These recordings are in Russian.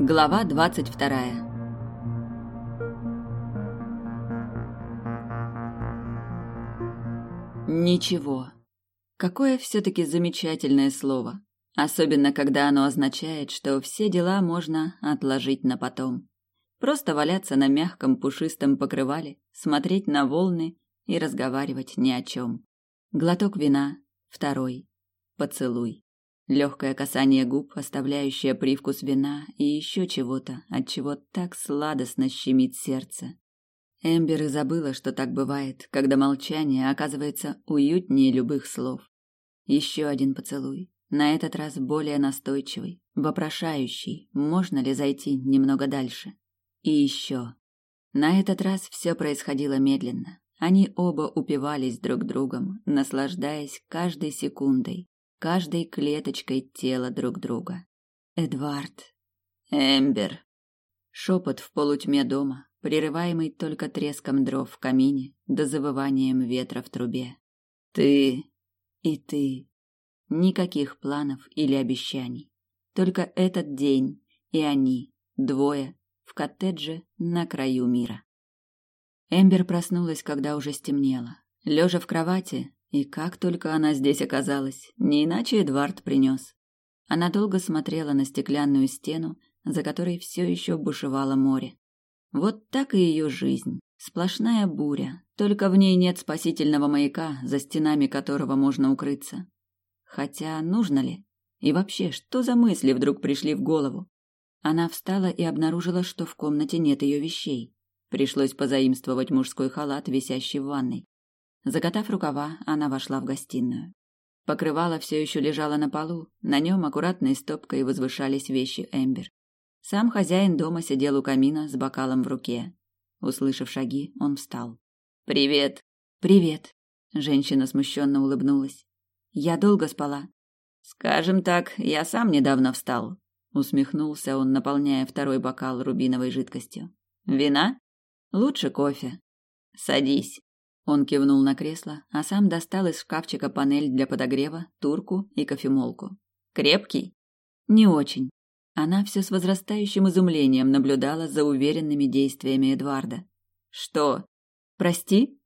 Глава двадцать вторая. Ничего. Какое все-таки замечательное слово. Особенно, когда оно означает, что все дела можно отложить на потом. Просто валяться на мягком пушистом покрывале, смотреть на волны и разговаривать ни о чем. Глоток вина, второй, поцелуй. Легкое касание губ, оставляющее привкус вина и еще чего-то, от чего так сладостно щемит сердце. Эмбер и забыла, что так бывает, когда молчание оказывается уютнее любых слов. Еще один поцелуй, на этот раз более настойчивый, вопрошающий, можно ли зайти немного дальше. И еще. На этот раз все происходило медленно. Они оба упивались друг другом, наслаждаясь каждой секундой, каждой клеточкой тела друг друга. Эдвард. Эмбер. Шепот в полутьме дома, прерываемый только треском дров в камине да завыванием ветра в трубе. Ты и ты. Никаких планов или обещаний. Только этот день и они, двое, в коттедже на краю мира. Эмбер проснулась, когда уже стемнело. Лежа в кровати, и как только она здесь оказалась, не иначе Эдвард принес. Она долго смотрела на стеклянную стену, за которой все еще бушевало море. Вот так и ее жизнь. Сплошная буря, только в ней нет спасительного маяка, за стенами которого можно укрыться. Хотя нужно ли? И вообще, что за мысли вдруг пришли в голову? Она встала и обнаружила, что в комнате нет ее вещей. Пришлось позаимствовать мужской халат, висящий в ванной. Закатав рукава, она вошла в гостиную. Покрывало все еще лежало на полу, на нем аккуратной стопкой возвышались вещи Эмбер. Сам хозяин дома сидел у камина с бокалом в руке. Услышав шаги, он встал. «Привет!» «Привет!» Женщина смущенно улыбнулась. «Я долго спала?» «Скажем так, я сам недавно встал», усмехнулся он, наполняя второй бокал рубиновой жидкостью. «Вина?» «Лучше кофе». «Садись». Он кивнул на кресло, а сам достал из шкафчика панель для подогрева, турку и кофемолку. Крепкий? Не очень. Она все с возрастающим изумлением наблюдала за уверенными действиями Эдварда. Что? Прости?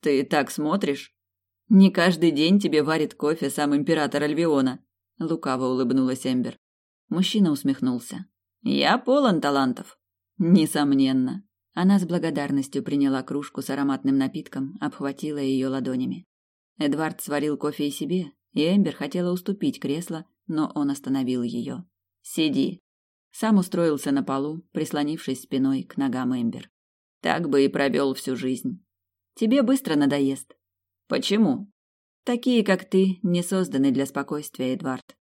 Ты так смотришь? Не каждый день тебе варит кофе сам император Альвиона, лукаво улыбнулась Эмбер. Мужчина усмехнулся. Я полон талантов. Несомненно. Она с благодарностью приняла кружку с ароматным напитком, обхватила ее ладонями. Эдвард сварил кофе и себе, и Эмбер хотела уступить кресло, но он остановил ее. «Сиди». Сам устроился на полу, прислонившись спиной к ногам Эмбер. «Так бы и провел всю жизнь. Тебе быстро надоест». «Почему?» «Такие, как ты, не созданы для спокойствия, Эдвард».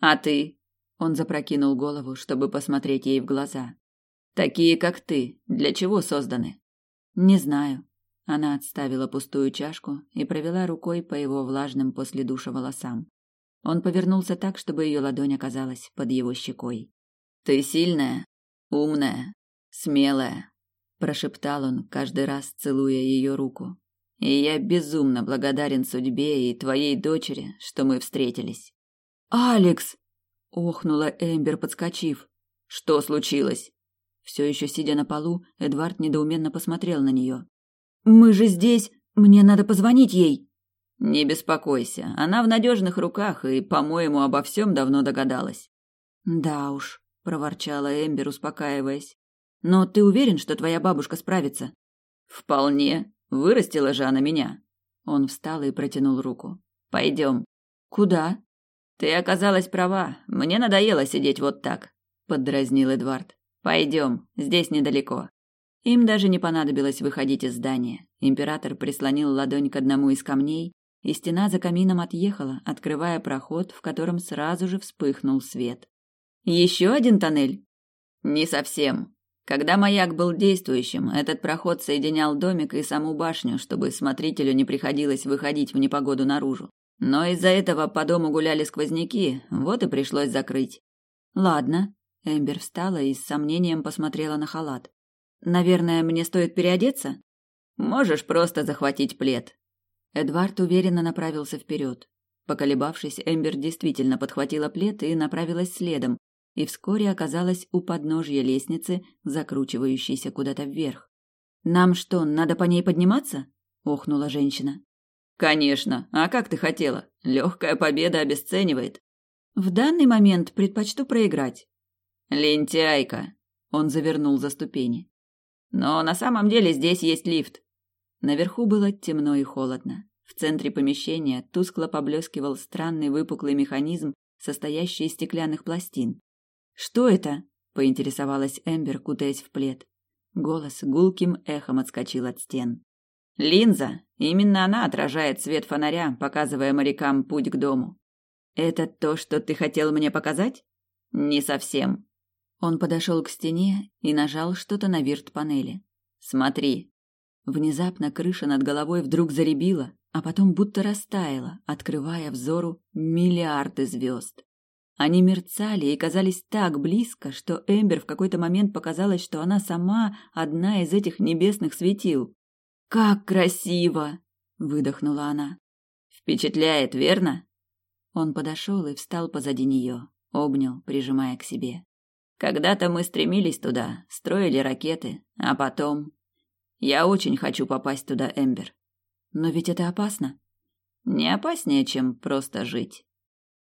«А ты?» Он запрокинул голову, чтобы посмотреть ей в глаза. Такие, как ты, для чего созданы? Не знаю. Она отставила пустую чашку и провела рукой по его влажным после душа волосам. Он повернулся так, чтобы ее ладонь оказалась под его щекой. Ты сильная, умная, смелая, прошептал он, каждый раз целуя ее руку. И я безумно благодарен судьбе и твоей дочери, что мы встретились. Алекс, охнула Эмбер, подскочив. Что случилось? Все еще сидя на полу, Эдвард недоуменно посмотрел на нее. «Мы же здесь! Мне надо позвонить ей!» «Не беспокойся, она в надежных руках и, по-моему, обо всем давно догадалась». «Да уж», — проворчала Эмбер, успокаиваясь. «Но ты уверен, что твоя бабушка справится?» «Вполне. Вырастила же она меня». Он встал и протянул руку. «Пойдем». «Куда?» «Ты оказалась права. Мне надоело сидеть вот так», — поддразнил Эдвард. Пойдем, здесь недалеко. Им даже не понадобилось выходить из здания. Император прислонил ладонь к одному из камней, и стена за камином отъехала, открывая проход, в котором сразу же вспыхнул свет. Еще один тоннель? Не совсем. Когда маяк был действующим, этот проход соединял домик и саму башню, чтобы смотрителю не приходилось выходить в непогоду наружу. Но из-за этого по дому гуляли сквозняки, вот и пришлось закрыть. Ладно, Эмбер встала и с сомнением посмотрела на халат. Наверное, мне стоит переодеться? Можешь просто захватить плед. Эдвард уверенно направился вперед. Поколебавшись, Эмбер действительно подхватила плед и направилась следом, и вскоре оказалась у подножья лестницы, закручивающейся куда-то вверх. «Нам что, надо по ней подниматься?» – охнула женщина. «Конечно. А как ты хотела? Легкая победа обесценивает». «В данный момент предпочту проиграть». «Лентяйка!» – он завернул за ступени. «Но на самом деле здесь есть лифт». Наверху было темно и холодно. В центре помещения тускло поблескивал странный выпуклый механизм, состоящий из стеклянных пластин. «Что это?» – поинтересовалась Эмбер, кутаясь в плед. Голос гулким эхом отскочил от стен. «Линза! Именно она отражает свет фонаря, показывая морякам путь к дому. Это то, что ты хотел мне показать? Не совсем. Он подошел к стене и нажал что-то на вирт-панели. Смотри. Внезапно крыша над головой вдруг заребила, а потом будто растаяла, открывая взору миллиарды звезд. Они мерцали и казались так близко, что Эмбер в какой-то момент показалось, что она сама одна из этих небесных светил. «Как красиво!» – выдохнула она. «Впечатляет, верно?» Он подошел и встал позади нее, обнял, прижимая к себе. «Когда-то мы стремились туда, строили ракеты, а потом...» «Я очень хочу попасть туда, Эмбер. Но ведь это опасно. Не опаснее, чем просто жить.